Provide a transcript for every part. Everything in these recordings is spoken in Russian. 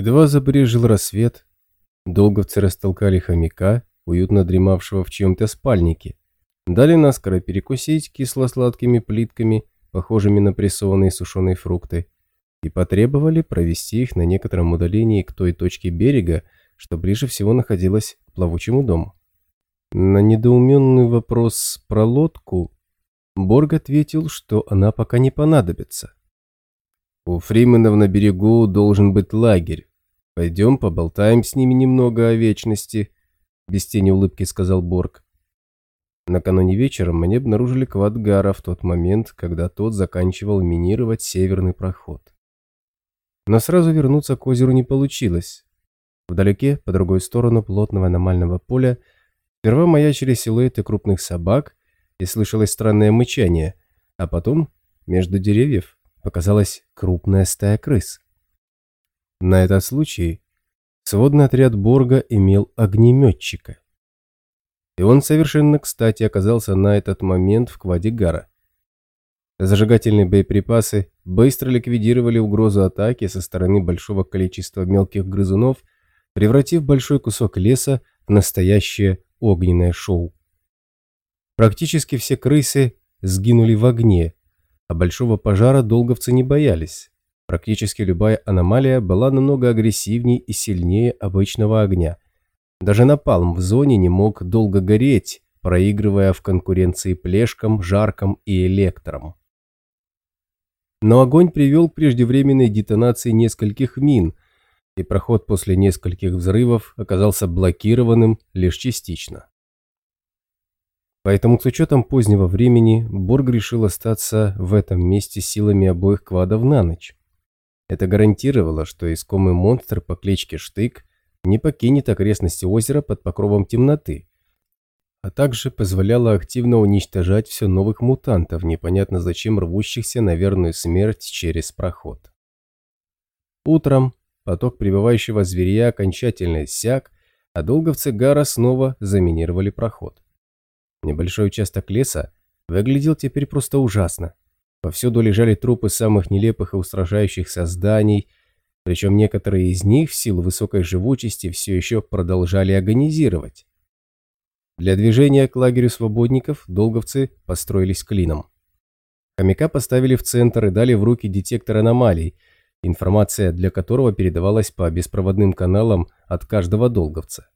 Едва забрежил рассвет, долговцы растолкали хомяка, уютно дремавшего в чьем-то спальнике, дали наскоро перекусить кисло-сладкими плитками, похожими на прессованные сушеные фрукты, и потребовали провести их на некотором удалении к той точке берега, что ближе всего находилась к плавучему дому. На недоуменный вопрос про лодку Борг ответил, что она пока не понадобится. У Фрименов на берегу должен быть лагерь. Пойдем поболтаем с ними немного о вечности, без тени улыбки сказал Борг. Накануне вечером мы не обнаружили Квадгара в тот момент, когда тот заканчивал минировать северный проход. Но сразу вернуться к озеру не получилось. Вдалеке, по другой сторону плотного аномального поля, сперва маячили силуэты крупных собак и слышалось странное мычание, а потом между деревьев показалась крупная стая крыс. На этот случай сводный отряд Борга имел огнеметчика. И он совершенно кстати оказался на этот момент в Квадигара. Зажигательные боеприпасы быстро ликвидировали угрозу атаки со стороны большого количества мелких грызунов, превратив большой кусок леса в настоящее огненное шоу. Практически все крысы сгинули в огне, а большого пожара долговцы не боялись. Практически любая аномалия была намного агрессивнее и сильнее обычного огня. Даже напалм в зоне не мог долго гореть, проигрывая в конкуренции плешкам, жаркам и электрам. Но огонь привел к преждевременной детонации нескольких мин, и проход после нескольких взрывов оказался блокированным лишь частично. Поэтому с учетом позднего времени Борг решил остаться в этом месте силами обоих квадов на ночь. Это гарантировало, что искомый монстр по кличке Штык не покинет окрестности озера под покровом темноты, а также позволяло активно уничтожать все новых мутантов, непонятно зачем рвущихся на верную смерть через проход. Утром поток прибывающего зверя окончательно иссяк, а долговцы Гара снова заминировали проход. Небольшой участок леса выглядел теперь просто ужасно. Повсюду лежали трупы самых нелепых и устрашающих созданий, причем некоторые из них в силу высокой живучести все еще продолжали агонизировать. Для движения к лагерю свободников долговцы построились клином. Хомяка поставили в центр и дали в руки детектор аномалий, информация для которого передавалась по беспроводным каналам от каждого долговца.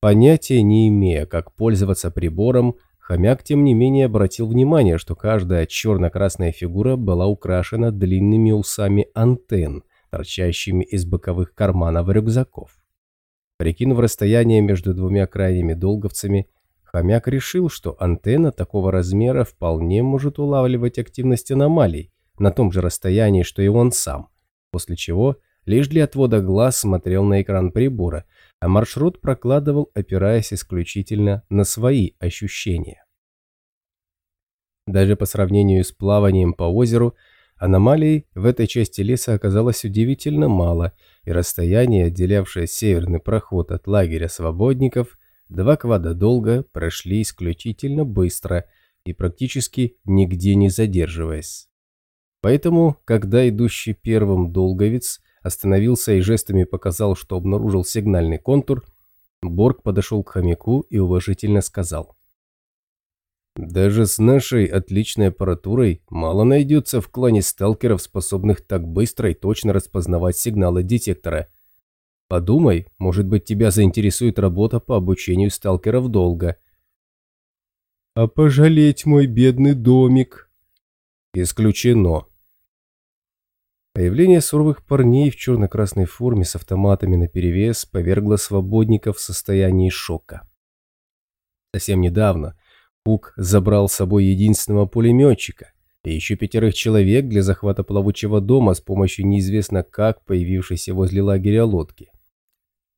Понятия не имея, как пользоваться прибором, хомяк тем не менее обратил внимание, что каждая черно-красная фигура была украшена длинными усами антенн, торчащими из боковых карманов рюкзаков. Прикинув расстояние между двумя крайними долговцами, хомяк решил, что антенна такого размера вполне может улавливать активность аномалий на том же расстоянии, что и он сам, после чего лишь для отвода глаз смотрел на экран прибора, а маршрут прокладывал, опираясь исключительно на свои ощущения. Даже по сравнению с плаванием по озеру, аномалий в этой части леса оказалось удивительно мало, и расстояние, отделявшее северный проход от лагеря свободников, два квада долго прошли исключительно быстро и практически нигде не задерживаясь. Поэтому, когда идущий первым долговец остановился и жестами показал, что обнаружил сигнальный контур, Борг подошел к хомяку и уважительно сказал. «Даже с нашей отличной аппаратурой мало найдется в клане сталкеров, способных так быстро и точно распознавать сигналы детектора. Подумай, может быть, тебя заинтересует работа по обучению сталкеров долго». «А пожалеть мой бедный домик?» «Исключено», Появление суровых парней в черно-красной форме с автоматами наперевес повергло свободников в состоянии шока. Совсем недавно Кук забрал с собой единственного пулеметчика и еще пятерых человек для захвата плавучего дома с помощью неизвестно как появившейся возле лагеря лодки.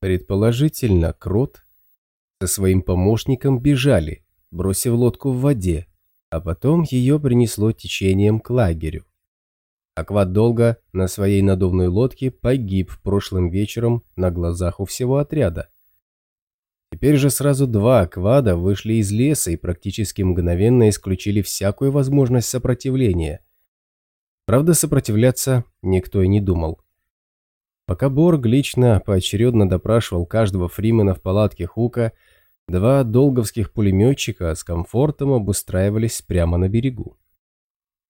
Предположительно, Крот со своим помощником бежали, бросив лодку в воде, а потом ее принесло течением к лагерю. Акват долго на своей надувной лодке погиб прошлым вечером на глазах у всего отряда. Теперь же сразу два аквада вышли из леса и практически мгновенно исключили всякую возможность сопротивления. Правда, сопротивляться никто и не думал. Пока Борг лично поочередно допрашивал каждого фримена в палатке Хука, два долговских пулеметчика с комфортом обустраивались прямо на берегу.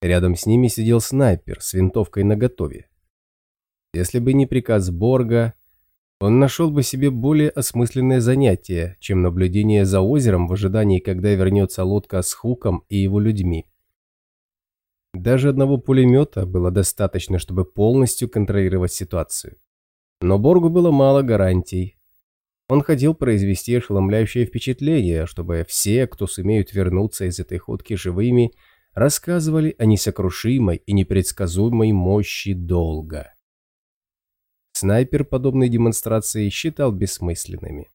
Рядом с ними сидел снайпер с винтовкой наготове. Если бы не приказ Борга, он нашел бы себе более осмысленное занятие, чем наблюдение за озером в ожидании, когда вернется лодка с Хуком и его людьми. Даже одного пулемета было достаточно, чтобы полностью контролировать ситуацию. Но Боргу было мало гарантий. Он хотел произвести ошеломляющее впечатление, чтобы все, кто сумеют вернуться из этой ходки живыми, рассказывали о несокрушимой и непредсказуемой мощи долга. Снайпер подобные демонстрации считал бессмысленными.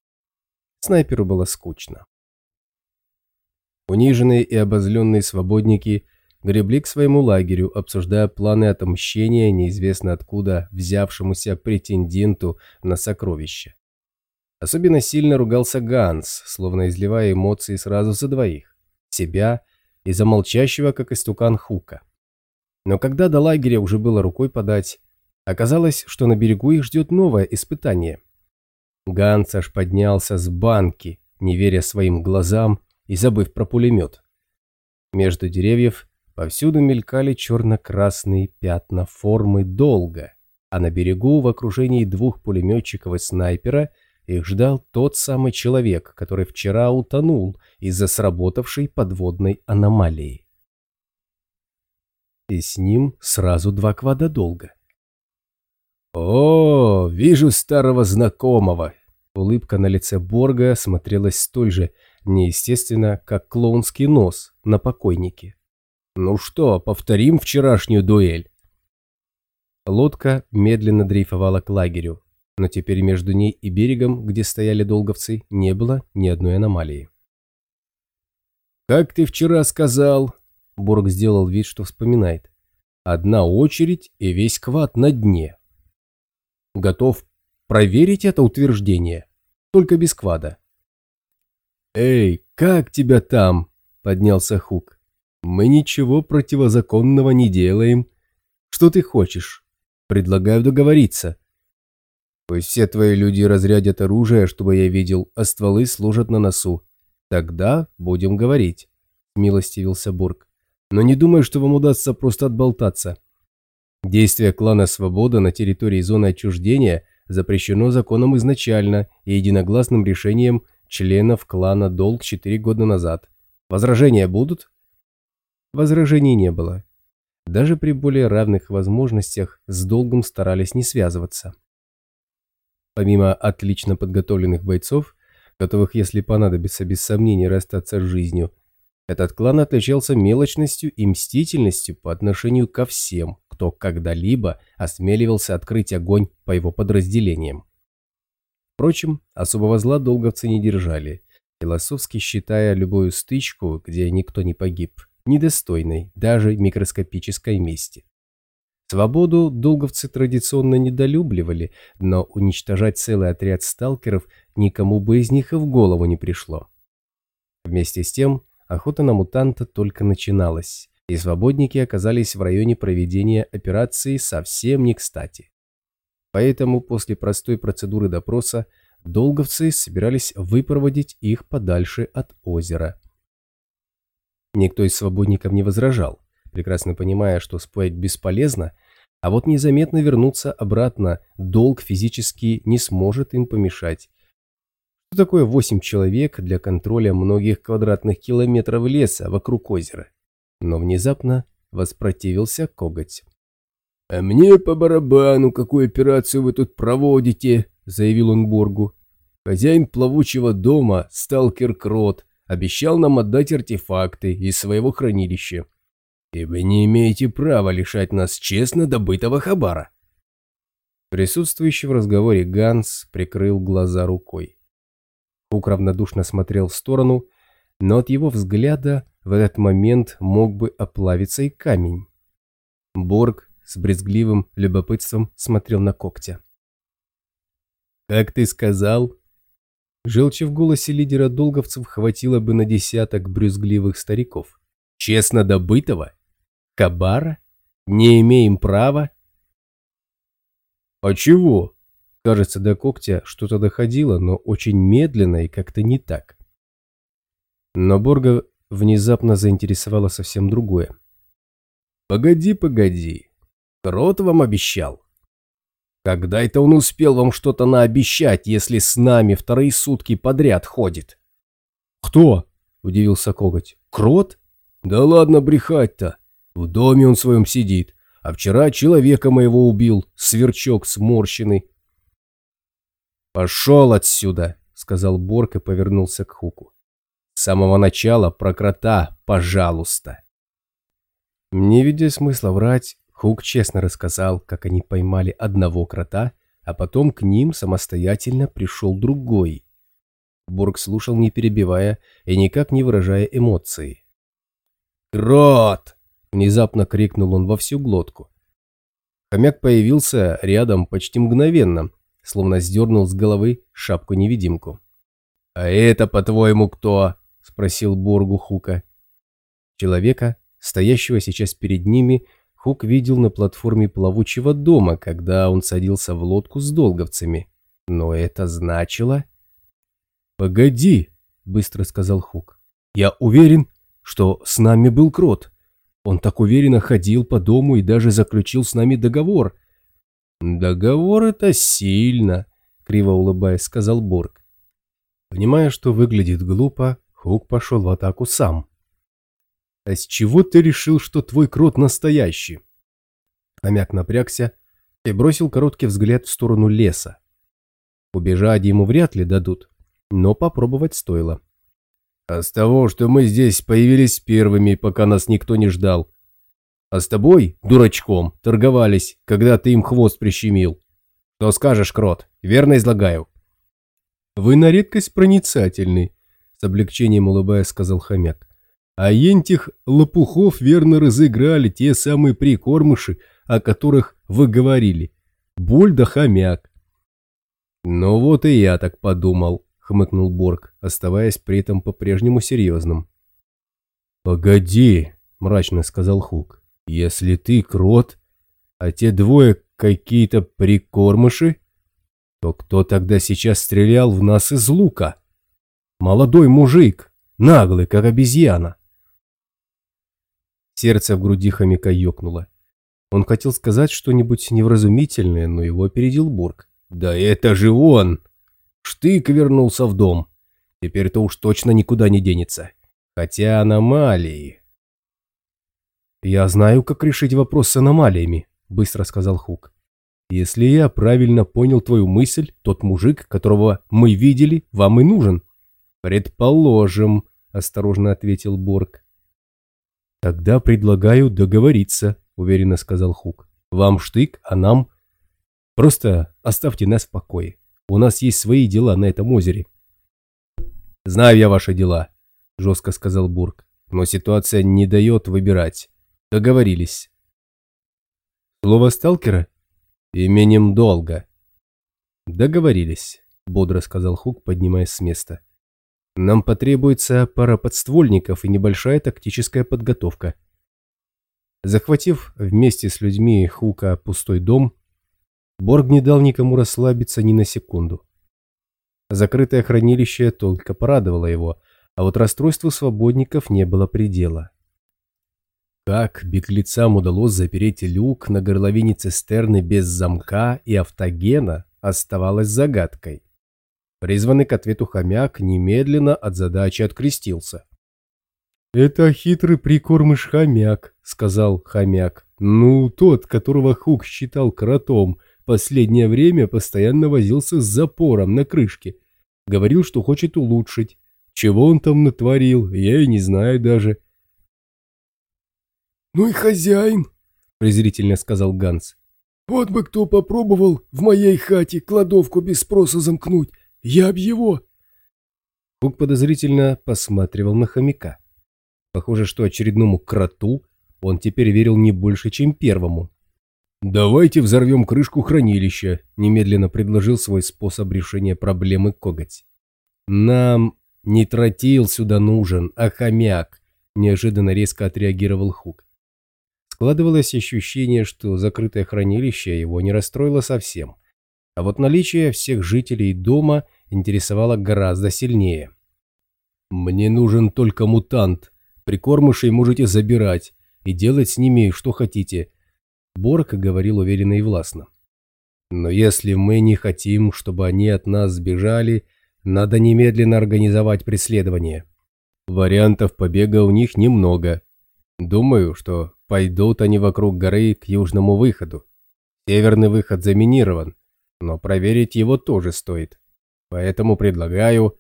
Снайперу было скучно. Униженные и обозленные свободники гребли к своему лагерю, обсуждая планы отмщения неизвестно откуда взявшемуся претенденту на сокровище. Особенно сильно ругался Ганс, словно изливая эмоции сразу за двоих – себя и замолчащего, как истукан Хука. Но когда до лагеря уже было рукой подать, Оказалось, что на берегу их ждет новое испытание. Ганс аж поднялся с банки, не веря своим глазам и забыв про пулемет. Между деревьев повсюду мелькали черно-красные пятна формы долга, а на берегу в окружении двух пулеметчиков и снайпера их ждал тот самый человек, который вчера утонул из-за сработавшей подводной аномалии. И с ним сразу два квада долга. «О, вижу старого знакомого!» Улыбка на лице Борга смотрелась столь же неестественно, как клоунский нос на покойнике. «Ну что, повторим вчерашнюю дуэль?» Лодка медленно дрейфовала к лагерю, но теперь между ней и берегом, где стояли долговцы, не было ни одной аномалии. «Как ты вчера сказал?» Борг сделал вид, что вспоминает. «Одна очередь и весь квад на дне» готов проверить это утверждение, только без квада. «Эй, как тебя там?» – поднялся Хук. «Мы ничего противозаконного не делаем. Что ты хочешь? Предлагаю договориться. Пусть все твои люди разрядят оружие, чтобы я видел, а стволы служат на носу. Тогда будем говорить», – милостивился Бург. «Но не думаю, что вам удастся просто отболтаться. Действие клана «Свобода» на территории зоны отчуждения запрещено законом изначально и единогласным решением членов клана «Долг» 4 года назад. Возражения будут? Возражений не было. Даже при более равных возможностях с долгом старались не связываться. Помимо отлично подготовленных бойцов, готовых, если понадобится, без сомнений расстаться с жизнью, этот клан отличался мелочностью и мстительностью по отношению ко всем, кто когда-либо осмеливался открыть огонь по его подразделениям. Впрочем, особого зла долговцы не держали, философски считая любую стычку, где никто не погиб, недостойной даже микроскопической мести. Свободу долговцы традиционно недолюбливали, но уничтожать целый отряд сталкеров никому бы из них и в голову не пришло. Вместе с тем, охота на мутанта только начиналась, и свободники оказались в районе проведения операции совсем не кстати. Поэтому после простой процедуры допроса долговцы собирались выпроводить их подальше от озера. Никто из свободников не возражал, прекрасно понимая, что спорить бесполезно, а вот незаметно вернуться обратно долг физически не сможет им помешать. Что такое восемь человек для контроля многих квадратных километров леса вокруг озера? но внезапно воспротивился коготь. «А мне по барабану, какую операцию вы тут проводите», — заявил он Боргу. «Хозяин плавучего дома, сталкер Крот, обещал нам отдать артефакты из своего хранилища. И вы не имеете права лишать нас честно добытого хабара». Присутствующий в разговоре Ганс прикрыл глаза рукой. Хук равнодушно смотрел в сторону, но от его взгляда в этот момент мог бы оплавиться и камень. Борг с брезгливым любопытством смотрел на когтя. «Как ты сказал?» Желчи в голосе лидера долговцев хватило бы на десяток брюзгливых стариков. «Честно добытого? Кабара? Не имеем права?» «А чего?» Кажется, до когтя что-то доходило, но очень медленно и как-то не так. Но Борга внезапно заинтересовало совсем другое. «Погоди, погоди. Крот вам обещал?» «Когда это он успел вам что-то наобещать, если с нами вторые сутки подряд ходит?» «Кто?» – удивился Коготь. «Крот? Да ладно брехать-то. В доме он своем сидит, а вчера человека моего убил, сверчок сморщенный. «Пошел отсюда!» — сказал Борг и повернулся к Хуку. «С самого начала про крота, пожалуйста!» Не видя смысла врать, Хук честно рассказал, как они поймали одного крота, а потом к ним самостоятельно пришел другой. Борг слушал, не перебивая и никак не выражая эмоции. «Крот!» — внезапно крикнул он во всю глотку. Хомяк появился рядом почти мгновенно, словно сдернул с головы шапку-невидимку. «А это, по-твоему, кто?» – спросил Боргу Хука. Человека, стоящего сейчас перед ними, Хук видел на платформе плавучего дома, когда он садился в лодку с долговцами. Но это значило... «Погоди», — быстро сказал Хук. «Я уверен, что с нами был крот. Он так уверенно ходил по дому и даже заключил с нами договор. «Договор — это сильно», — криво улыбаясь, сказал Борг. Понимая, что выглядит глупо, Хук пошел в атаку сам. «А с чего ты решил, что твой крот настоящий?» Хомяк напрягся и бросил короткий взгляд в сторону леса. Убежать ему вряд ли дадут, но попробовать стоило. «А с того, что мы здесь появились первыми, пока нас никто не ждал, а с тобой, дурачком, торговались, когда ты им хвост прищемил. Что скажешь, Крот? Верно излагаю?» «Вы на редкость проницательный», — с облегчением улыбаясь сказал хомяк. «А ентих лопухов верно разыграли те самые прикормыши, о которых вы говорили. Боль да хомяк». «Ну вот и я так подумал», — хмыкнул Борг, оставаясь при этом по-прежнему серьезным. «Погоди», — мрачно сказал Хук. Если ты крот, а те двое какие-то прикормыши, то кто тогда сейчас стрелял в нас из лука? Молодой мужик, наглый, как обезьяна. Сердце в груди хомяка ёкнуло. Он хотел сказать что-нибудь невразумительное, но его опередил Бург. «Да это же он!» Штык вернулся в дом. Теперь-то уж точно никуда не денется. Хотя аномалии... «Я знаю, как решить вопрос с аномалиями», — быстро сказал Хук. «Если я правильно понял твою мысль, тот мужик, которого мы видели, вам и нужен». «Предположим», — осторожно ответил Борг. «Тогда предлагаю договориться», — уверенно сказал Хук. «Вам штык, а нам...» «Просто оставьте нас в покое. У нас есть свои дела на этом озере». «Знаю я ваши дела», — жестко сказал Бург. «Но ситуация не дает выбирать. Договорились. Слово сталкера? Именем долго. Договорились, бодро сказал Хук, поднимаясь с места. Нам потребуется пара подствольников и небольшая тактическая подготовка. Захватив вместе с людьми Хука пустой дом, Борг не дал никому расслабиться ни на секунду. Закрытое хранилище только порадовало его, а вот расстройству свободников не было предела. Как беглецам удалось запереть люк на горловине цистерны без замка и автогена, оставалось загадкой. Призванный к ответу хомяк немедленно от задачи открестился. «Это хитрый прикормыш хомяк», — сказал хомяк. «Ну, тот, которого Хук считал кротом, последнее время постоянно возился с запором на крышке. Говорил, что хочет улучшить. Чего он там натворил, я и не знаю даже. «Ну и хозяин», — презрительно сказал Ганс. «Вот бы кто попробовал в моей хате кладовку без спроса замкнуть, я б его...» Хук подозрительно посматривал на хомяка. Похоже, что очередному кроту он теперь верил не больше, чем первому. «Давайте взорвем крышку хранилища», — немедленно предложил свой способ решения проблемы коготь. «Нам не тротил сюда нужен, а хомяк», — неожиданно резко отреагировал Хук. Складывалось ощущение, что закрытое хранилище его не расстроило совсем. А вот наличие всех жителей дома интересовало гораздо сильнее. «Мне нужен только мутант. Прикормышей можете забирать и делать с ними что хотите», — Борг говорил уверенно и властно. «Но если мы не хотим, чтобы они от нас сбежали, надо немедленно организовать преследование. Вариантов побега у них немного. Думаю, что Пойдут они вокруг горы к южному выходу. Северный выход заминирован, но проверить его тоже стоит. Поэтому предлагаю...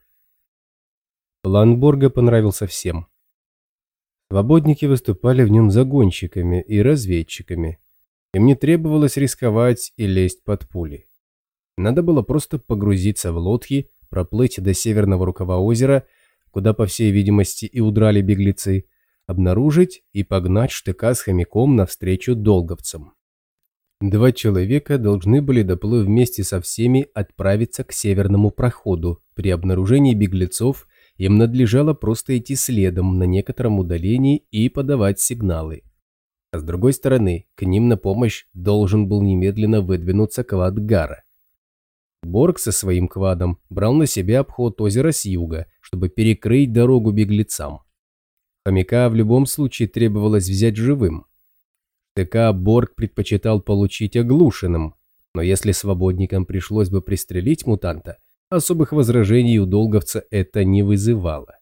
План Борга понравился всем. Свободники выступали в нем загонщиками и разведчиками. Им не требовалось рисковать и лезть под пули. Надо было просто погрузиться в лодки, проплыть до северного рукава озера, куда, по всей видимости, и удрали беглецы, обнаружить и погнать штыка с хомяком навстречу долговцам. Два человека должны были, доплыв вместе со всеми, отправиться к северному проходу. При обнаружении беглецов им надлежало просто идти следом на некотором удалении и подавать сигналы. А с другой стороны, к ним на помощь должен был немедленно выдвинуться квад Гара. Борг со своим квадом брал на себя обход озера с юга, чтобы перекрыть дорогу беглецам. Хомяка в любом случае требовалось взять живым. ТК Борг предпочитал получить оглушенным, но если свободникам пришлось бы пристрелить мутанта, особых возражений у долговца это не вызывало.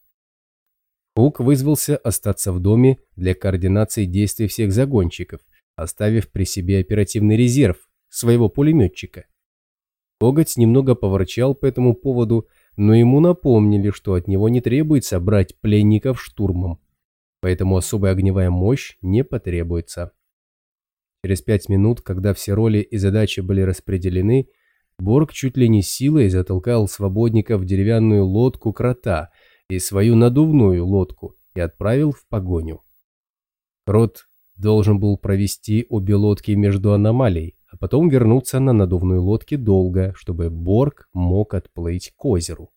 Хук вызвался остаться в доме для координации действий всех загонщиков, оставив при себе оперативный резерв своего пулеметчика. Коготь немного поворчал по этому поводу, но ему напомнили, что от него не требуется брать пленников штурмом поэтому особая огневая мощь не потребуется. Через пять минут, когда все роли и задачи были распределены, Борг чуть ли не силой затолкал свободника в деревянную лодку крота и свою надувную лодку и отправил в погоню. Крот должен был провести обе лодки между аномалией, а потом вернуться на надувной лодке долго, чтобы Борг мог отплыть к озеру.